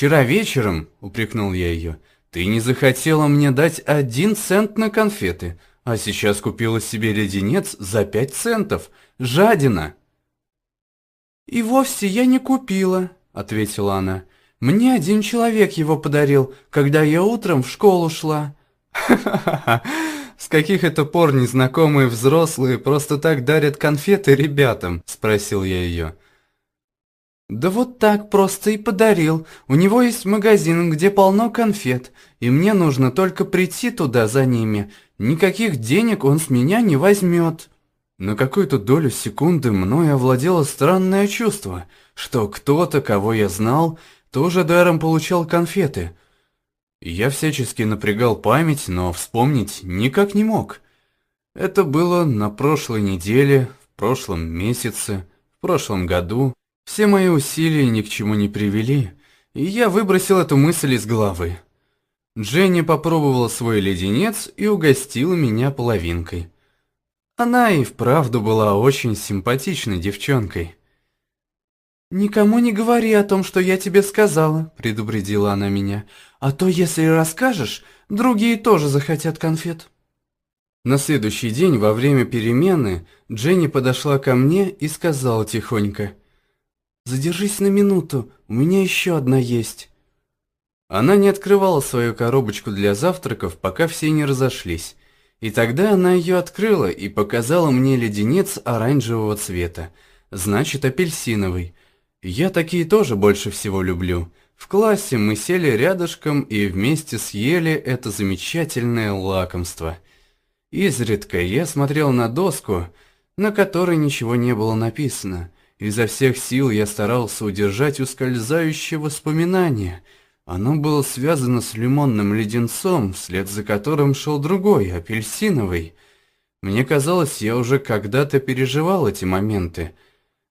Вчера вечером, упрекнул я ее, ты не захотела мне дать один цент на конфеты, а сейчас купила себе леденец за пять центов. Жадина. И вовсе я не купила, ответила она. Мне один человек его подарил, когда я утром в школу шла. С каких это пор незнакомые взрослые просто так дарят конфеты ребятам? спросил я ее. Да вот так просто и подарил. У него есть магазин, где полно конфет, и мне нужно только прийти туда за ними. Никаких денег он с меня не возьмет. На какую-то долю секунды мной овладело странное чувство, что кто-то, кого я знал, тоже даром получал конфеты. Я всячески напрягал память, но вспомнить никак не мог. Это было на прошлой неделе, в прошлом месяце, в прошлом году. Все мои усилия ни к чему не привели, и я выбросил эту мысль из головы. Дженни попробовала свой леденец и угостила меня половинкой. Она и вправду была очень симпатичной девчонкой. «Никому не говори о том, что я тебе сказала», — предупредила она меня. «А то, если расскажешь, другие тоже захотят конфет». На следующий день, во время перемены, Дженни подошла ко мне и сказала тихонько. Задержись на минуту, у меня еще одна есть. Она не открывала свою коробочку для завтраков, пока все не разошлись. И тогда она ее открыла и показала мне леденец оранжевого цвета, значит апельсиновый. Я такие тоже больше всего люблю. В классе мы сели рядышком и вместе съели это замечательное лакомство. Изредка я смотрел на доску, на которой ничего не было написано – Изо всех сил я старался удержать ускользающее воспоминание. Оно было связано с лимонным леденцом, вслед за которым шел другой, апельсиновый. Мне казалось, я уже когда-то переживал эти моменты.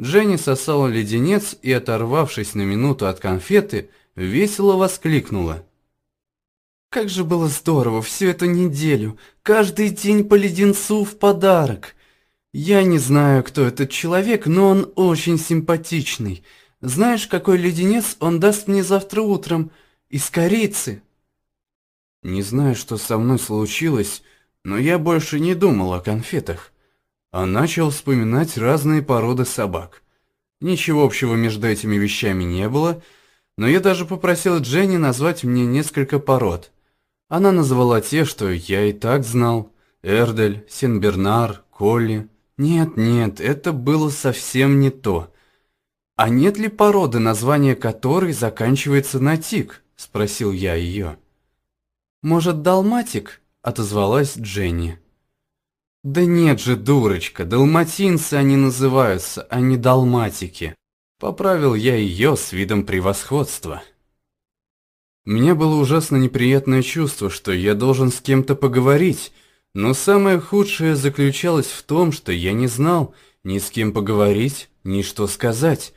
Дженни сосала леденец и, оторвавшись на минуту от конфеты, весело воскликнула. «Как же было здорово всю эту неделю! Каждый день по леденцу в подарок!» Я не знаю, кто этот человек, но он очень симпатичный. Знаешь, какой леденец он даст мне завтра утром? Из корицы. Не знаю, что со мной случилось, но я больше не думал о конфетах, а начал вспоминать разные породы собак. Ничего общего между этими вещами не было, но я даже попросил Дженни назвать мне несколько пород. Она назвала те, что я и так знал: Эрдель, Сенбернар, Колли. Нет, нет, это было совсем не то. А нет ли породы, название которой заканчивается на тик? спросил я ее. Может, далматик? отозвалась Дженни. Да нет же, дурочка, далматинцы они называются, а не далматики. Поправил я ее с видом превосходства. Мне было ужасно неприятное чувство, что я должен с кем-то поговорить, но самое худшее заключалось в том, что я не знал ни с кем поговорить, ни что сказать.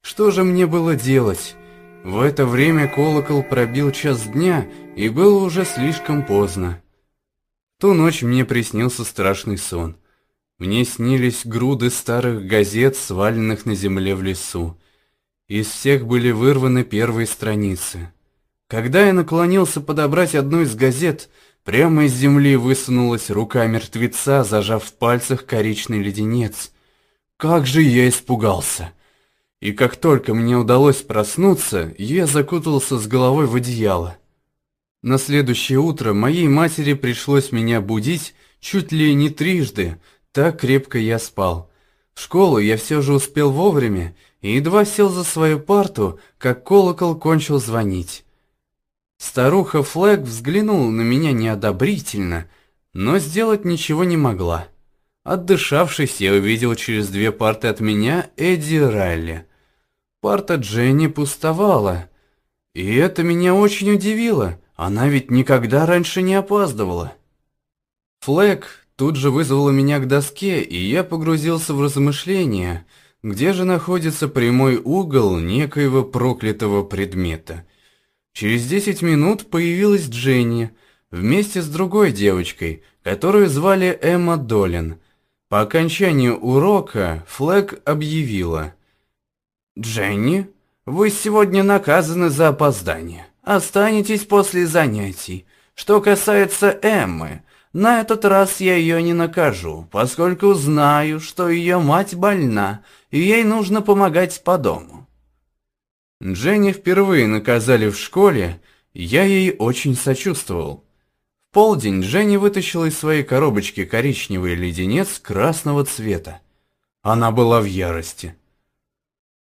Что же мне было делать? В это время колокол пробил час дня, и было уже слишком поздно. Ту ночь мне приснился страшный сон. Мне снились груды старых газет, сваленных на земле в лесу. Из всех были вырваны первые страницы. Когда я наклонился подобрать одну из газет, Прямо из земли высунулась рука мертвеца, зажав в пальцах коричный леденец. Как же я испугался! И как только мне удалось проснуться, я закутался с головой в одеяло. На следующее утро моей матери пришлось меня будить чуть ли не трижды, так крепко я спал. В школу я все же успел вовремя и едва сел за свою парту, как колокол кончил звонить. Старуха Флэг взглянула на меня неодобрительно, но сделать ничего не могла. Отдышавшись, я увидел через две парты от меня Эдди Райли. Парта Дженни пустовала, и это меня очень удивило. Она ведь никогда раньше не опаздывала. Флэг тут же вызвала меня к доске, и я погрузился в размышления, где же находится прямой угол некоего проклятого предмета – Через 10 минут появилась Дженни вместе с другой девочкой, которую звали Эмма Долин. По окончанию урока Флэг объявила: "Дженни, Вы сегодня наказаны за опоздание. Останетесь после занятий. Что касается Эммы, на этот раз я ее не накажу, поскольку знаю, что ее мать больна, и ей нужно помогать по дому. Дженни впервые наказали в школе, я ей очень сочувствовал. В полдень Дженни вытащила из своей коробочки коричневый леденец красного цвета. Она была в ярости.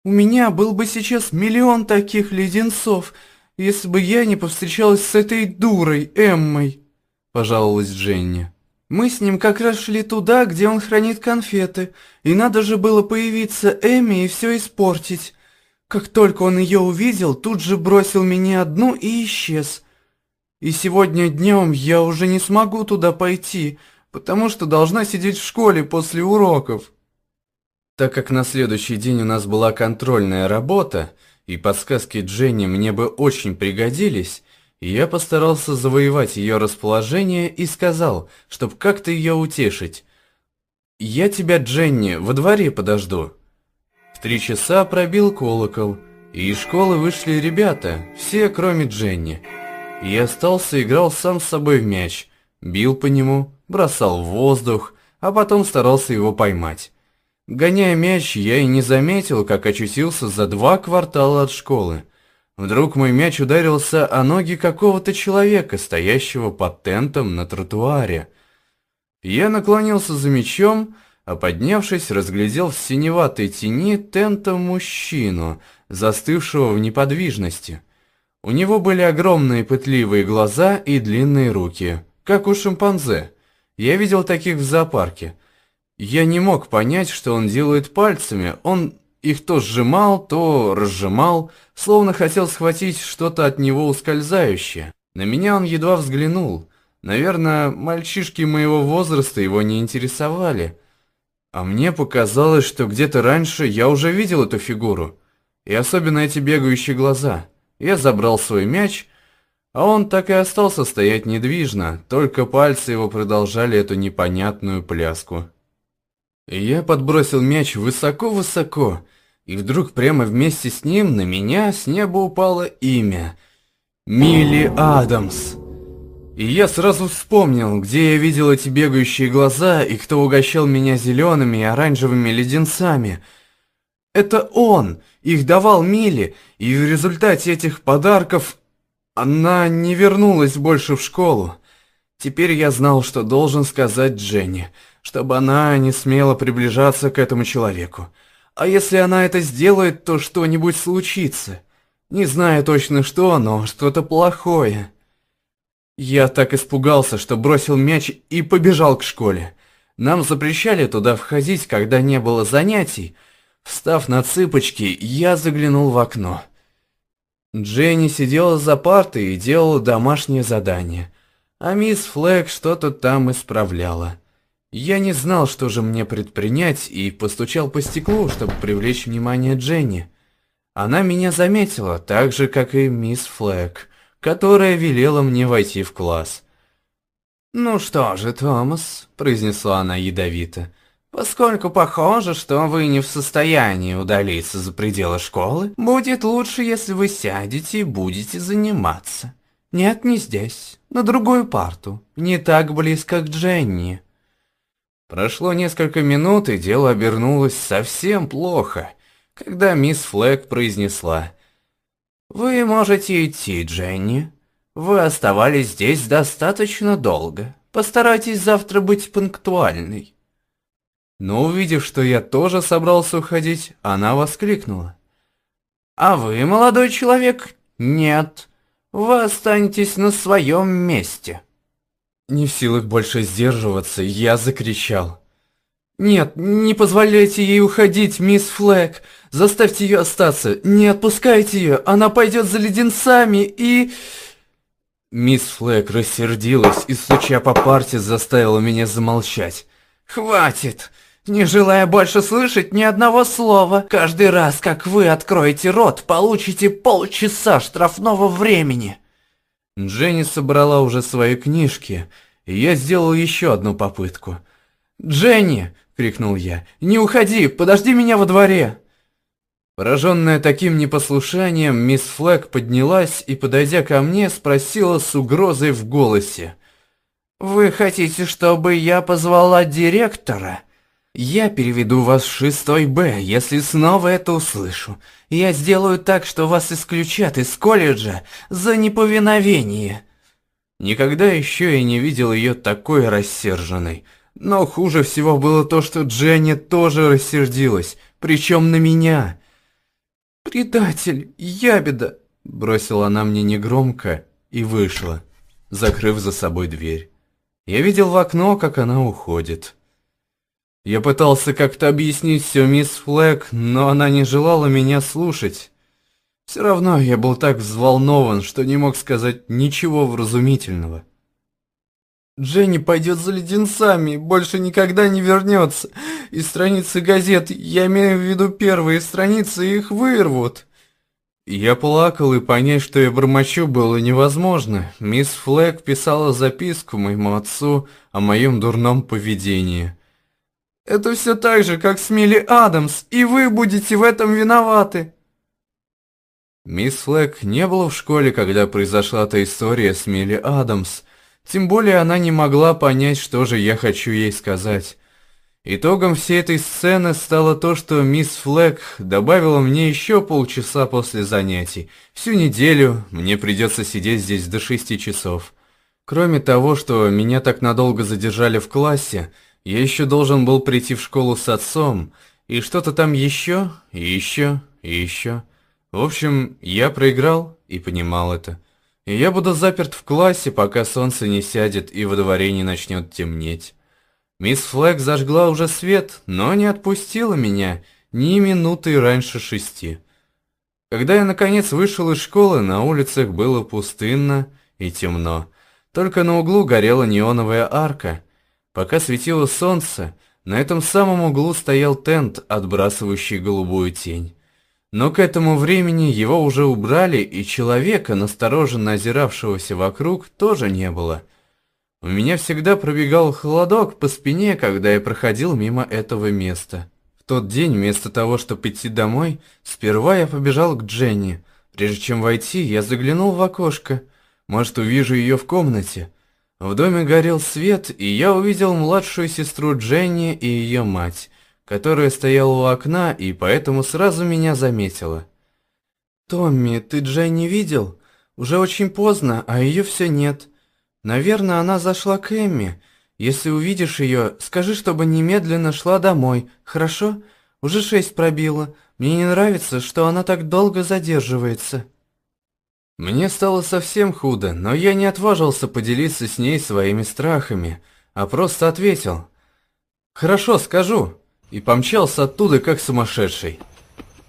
«У меня был бы сейчас миллион таких леденцов, если бы я не повстречалась с этой дурой Эммой», – пожаловалась Дженни. «Мы с ним как раз шли туда, где он хранит конфеты, и надо же было появиться Эмме и все испортить. Как только он ее увидел, тут же бросил меня одну и исчез. И сегодня днем я уже не смогу туда пойти, потому что должна сидеть в школе после уроков». Так как на следующий день у нас была контрольная работа, и подсказки Дженни мне бы очень пригодились, я постарался завоевать ее расположение и сказал, чтоб как-то ее утешить. «Я тебя, Дженни, во дворе подожду». В три часа пробил колокол, и из школы вышли ребята, все кроме Дженни. Я остался играл сам с собой в мяч, бил по нему, бросал в воздух, а потом старался его поймать. Гоняя мяч, я и не заметил, как очутился за два квартала от школы. Вдруг мой мяч ударился о ноги какого-то человека, стоящего под тентом на тротуаре. Я наклонился за мячом, а поднявшись, разглядел в синеватой тени тента мужчину, застывшего в неподвижности. У него были огромные пытливые глаза и длинные руки, как у шимпанзе. Я видел таких в зоопарке. Я не мог понять, что он делает пальцами. Он их то сжимал, то разжимал, словно хотел схватить что-то от него ускользающее. На меня он едва взглянул. Наверное, мальчишки моего возраста его не интересовали. А мне показалось, что где-то раньше я уже видел эту фигуру. И особенно эти бегающие глаза. Я забрал свой мяч, а он так и остался стоять недвижно, только пальцы его продолжали эту непонятную пляску. Я подбросил мяч высоко-высоко, и вдруг прямо вместе с ним на меня с неба упало имя. Милли Адамс. И я сразу вспомнил, где я видел эти бегающие глаза и кто угощал меня зелеными и оранжевыми леденцами. Это он, их давал Милли, и в результате этих подарков она не вернулась больше в школу. Теперь я знал, что должен сказать Дженни – чтобы она не смела приближаться к этому человеку. А если она это сделает, то что-нибудь случится. Не знаю точно что, но что-то плохое. Я так испугался, что бросил мяч и побежал к школе. Нам запрещали туда входить, когда не было занятий. Встав на цыпочки, я заглянул в окно. Дженни сидела за партой и делала домашнее задание, а мисс Флэг что-то там исправляла. Я не знал, что же мне предпринять, и постучал по стеклу, чтобы привлечь внимание Дженни. Она меня заметила, так же, как и мисс Флэг, которая велела мне войти в класс. «Ну что же, Томас», — произнесла она ядовито, — «поскольку похоже, что вы не в состоянии удалиться за пределы школы, будет лучше, если вы сядете и будете заниматься. Нет, не здесь, на другую парту, не так близко к Дженни». Прошло несколько минут, и дело обернулось совсем плохо, когда мисс Флэг произнесла «Вы можете идти, Дженни. Вы оставались здесь достаточно долго. Постарайтесь завтра быть пунктуальной». Но увидев, что я тоже собрался уходить, она воскликнула. «А вы, молодой человек, нет. Вы останетесь на своем месте». Не в силах больше сдерживаться, я закричал. «Нет, не позволяйте ей уходить, мисс Флэг! Заставьте ее остаться! Не отпускайте ее! Она пойдет за леденцами и...» Мисс Флэг рассердилась и, стуча по парте, заставила меня замолчать. «Хватит! Не желая больше слышать ни одного слова, каждый раз, как вы откроете рот, получите полчаса штрафного времени!» Дженни собрала уже свои книжки, и я сделал еще одну попытку. «Дженни!» — крикнул я. «Не уходи! Подожди меня во дворе!» Пораженная таким непослушанием, мисс Флэг поднялась и, подойдя ко мне, спросила с угрозой в голосе. «Вы хотите, чтобы я позвала директора?» «Я переведу вас в шестой Б, если снова это услышу. Я сделаю так, что вас исключат из колледжа за неповиновение». Никогда еще я не видел ее такой рассерженной. Но хуже всего было то, что Дженни тоже рассердилась, причем на меня. «Предатель, ябеда!» – бросила она мне негромко и вышла, закрыв за собой дверь. Я видел в окно, как она уходит. Я пытался как-то объяснить все мисс Флэг, но она не желала меня слушать. Все равно я был так взволнован, что не мог сказать ничего вразумительного. Дженни пойдет за леденцами, больше никогда не вернется. И страницы газет, я имею в виду первые страницы, их вырвут. Я плакал, и понять, что я бормочу, было невозможно. Мисс Флэг писала записку моему отцу о моем дурном поведении. «Это все так же, как с Милли Адамс, и вы будете в этом виноваты!» Мисс Флэг не была в школе, когда произошла та история с Милли Адамс. Тем более она не могла понять, что же я хочу ей сказать. Итогом всей этой сцены стало то, что мисс Флэг добавила мне еще полчаса после занятий. Всю неделю мне придется сидеть здесь до шести часов. Кроме того, что меня так надолго задержали в классе, я еще должен был прийти в школу с отцом, и что-то там еще, и еще, и еще. В общем, я проиграл и понимал это. Я буду заперт в классе, пока солнце не сядет и во дворе не начнет темнеть. Мисс Флэг зажгла уже свет, но не отпустила меня ни минуты раньше шести. Когда я наконец вышел из школы, на улицах было пустынно и темно. Только на углу горела неоновая арка. Пока светило солнце, на этом самом углу стоял тент, отбрасывающий голубую тень. Но к этому времени его уже убрали, и человека, настороженно озиравшегося вокруг, тоже не было. У меня всегда пробегал холодок по спине, когда я проходил мимо этого места. В тот день, вместо того, чтобы идти домой, сперва я побежал к Дженни. Прежде чем войти, я заглянул в окошко. Может, увижу ее в комнате. В доме горел свет, и я увидел младшую сестру Дженни и ее мать которая стояла у окна и поэтому сразу меня заметила. «Томми, ты Джей не видел? Уже очень поздно, а ее все нет. Наверное, она зашла к Эмми. Если увидишь ее, скажи, чтобы немедленно шла домой, хорошо? Уже шесть пробило. Мне не нравится, что она так долго задерживается». Мне стало совсем худо, но я не отважился поделиться с ней своими страхами, а просто ответил. «Хорошо, скажу и помчался оттуда как сумасшедший.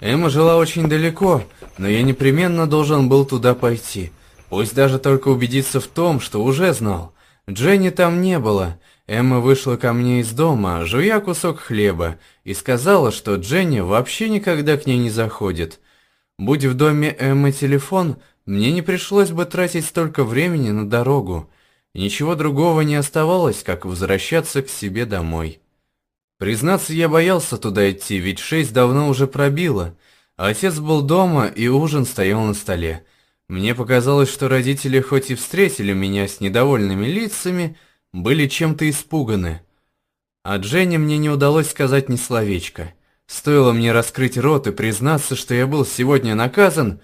Эмма жила очень далеко, но я непременно должен был туда пойти. Пусть даже только убедиться в том, что уже знал. Дженни там не было. Эмма вышла ко мне из дома, жуя кусок хлеба, и сказала, что Дженни вообще никогда к ней не заходит. Будь в доме Эммы телефон, мне не пришлось бы тратить столько времени на дорогу. Ничего другого не оставалось, как возвращаться к себе домой. Признаться, я боялся туда идти, ведь шесть давно уже пробило. Отец был дома, и ужин стоял на столе. Мне показалось, что родители хоть и встретили меня с недовольными лицами, были чем-то испуганы. А Дженни мне не удалось сказать ни словечка. Стоило мне раскрыть рот и признаться, что я был сегодня наказан,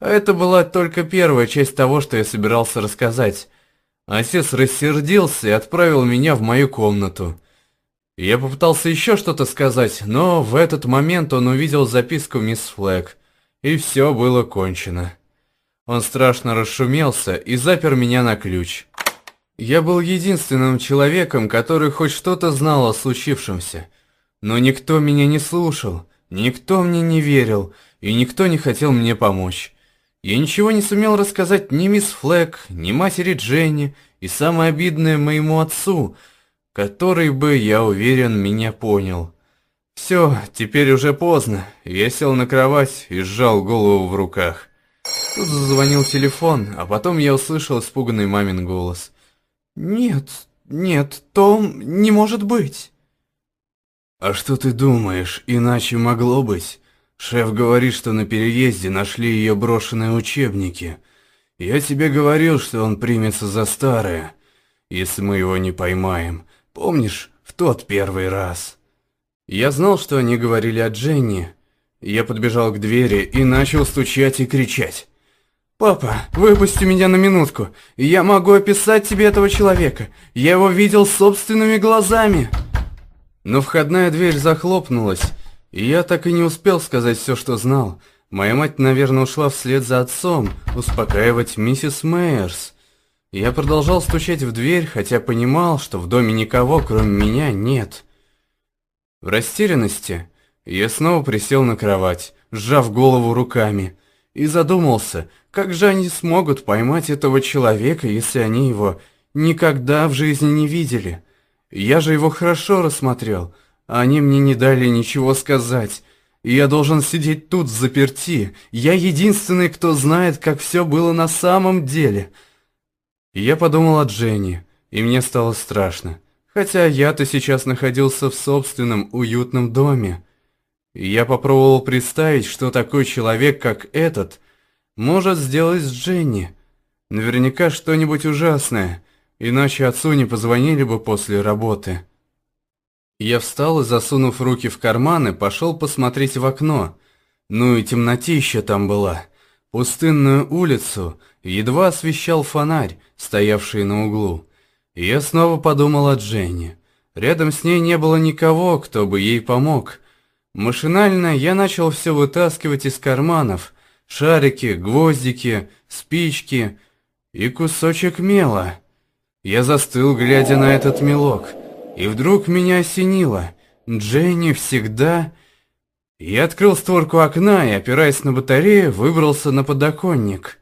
а это была только первая часть того, что я собирался рассказать. Отец рассердился и отправил меня в мою комнату. Я попытался еще что-то сказать, но в этот момент он увидел записку мисс Флэг, и все было кончено. Он страшно расшумелся и запер меня на ключ. Я был единственным человеком, который хоть что-то знал о случившемся. Но никто меня не слушал, никто мне не верил, и никто не хотел мне помочь. Я ничего не сумел рассказать ни мисс Флэг, ни матери Дженни, и самое обидное моему отцу – который бы, я уверен, меня понял. Все, теперь уже поздно. Я сел на кровать и сжал голову в руках. Тут зазвонил телефон, а потом я услышал испуганный мамин голос. «Нет, нет, Том, не может быть!» «А что ты думаешь, иначе могло быть?» Шеф говорит, что на переезде нашли ее брошенные учебники. Я тебе говорил, что он примется за старое, если мы его не поймаем. Помнишь, в тот первый раз?» Я знал, что они говорили о Дженни. Я подбежал к двери и начал стучать и кричать. «Папа, выпусти меня на минутку. Я могу описать тебе этого человека. Я его видел собственными глазами». Но входная дверь захлопнулась, и я так и не успел сказать все, что знал. Моя мать, наверное, ушла вслед за отцом, успокаивать миссис Мейерс. Я продолжал стучать в дверь, хотя понимал, что в доме никого, кроме меня, нет. В растерянности я снова присел на кровать, сжав голову руками, и задумался, как же они смогут поймать этого человека, если они его никогда в жизни не видели. Я же его хорошо рассмотрел, а они мне не дали ничего сказать. Я должен сидеть тут заперти. Я единственный, кто знает, как все было на самом деле. Я подумал о Дженни, и мне стало страшно. Хотя я-то сейчас находился в собственном уютном доме. Я попробовал представить, что такой человек, как этот, может сделать с Дженни. Наверняка что-нибудь ужасное, иначе отцу не позвонили бы после работы. Я встал и, засунув руки в карманы, пошел посмотреть в окно. Ну и темнотища там была. Пустынную улицу едва освещал фонарь, стоявший на углу. И я снова подумал о Дженни. Рядом с ней не было никого, кто бы ей помог. Машинально я начал все вытаскивать из карманов. Шарики, гвоздики, спички и кусочек мела. Я застыл, глядя на этот мелок. И вдруг меня осенило. Дженни всегда... Я открыл створку окна и, опираясь на батарею, выбрался на подоконник.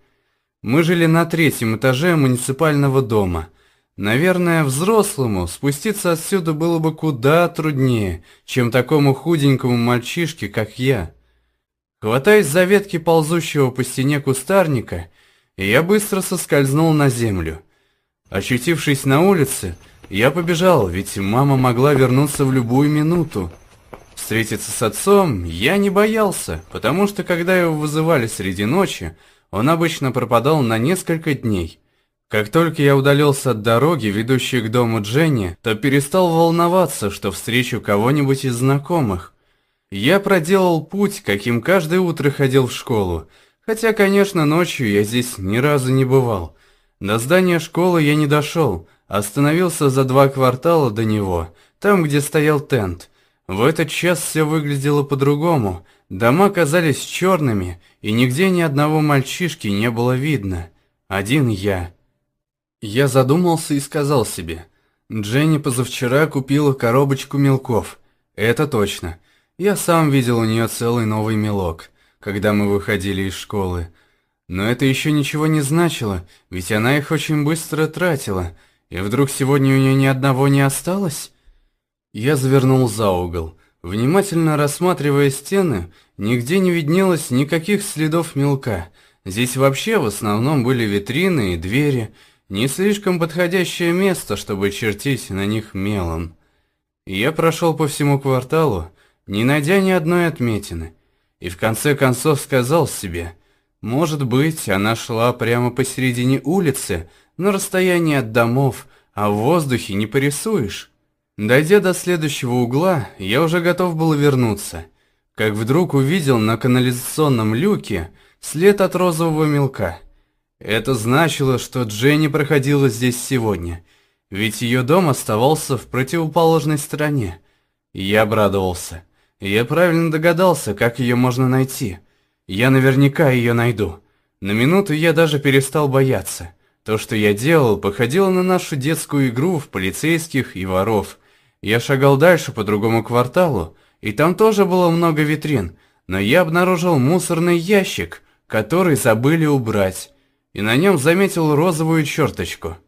Мы жили на третьем этаже муниципального дома. Наверное, взрослому спуститься отсюда было бы куда труднее, чем такому худенькому мальчишке, как я. Хватаясь за ветки ползущего по стене кустарника, я быстро соскользнул на землю. Очутившись на улице, я побежал, ведь мама могла вернуться в любую минуту. Встретиться с отцом я не боялся, потому что когда его вызывали среди ночи, он обычно пропадал на несколько дней. Как только я удалился от дороги, ведущей к дому Дженни, то перестал волноваться, что встречу кого-нибудь из знакомых. Я проделал путь, каким каждое утро ходил в школу, хотя, конечно, ночью я здесь ни разу не бывал. До здания школы я не дошел, Остановился за два квартала до него, там, где стоял тент. В этот час все выглядело по-другому. Дома казались черными, и нигде ни одного мальчишки не было видно. Один я. Я задумался и сказал себе. Дженни позавчера купила коробочку мелков. Это точно. Я сам видел у нее целый новый мелок, когда мы выходили из школы. Но это еще ничего не значило, ведь она их очень быстро тратила – и вдруг сегодня у нее ни одного не осталось? Я завернул за угол. Внимательно рассматривая стены, нигде не виднелось никаких следов мелка. Здесь вообще в основном были витрины и двери, не слишком подходящее место, чтобы чертить на них мелом. Я прошел по всему кварталу, не найдя ни одной отметины, и в конце концов сказал себе, может быть, она шла прямо посередине улицы, на расстоянии от домов, а в воздухе не порисуешь. Дойдя до следующего угла, я уже готов был вернуться, как вдруг увидел на канализационном люке след от розового мелка. Это значило, что Дженни проходила здесь сегодня, ведь ее дом оставался в противоположной стороне. Я обрадовался. Я правильно догадался, как ее можно найти. Я наверняка ее найду. На минуту я даже перестал бояться. То, что я делал, походило на нашу детскую игру в полицейских и воров. Я шагал дальше по другому кварталу, и там тоже было много витрин, но я обнаружил мусорный ящик, который забыли убрать, и на нем заметил розовую черточку –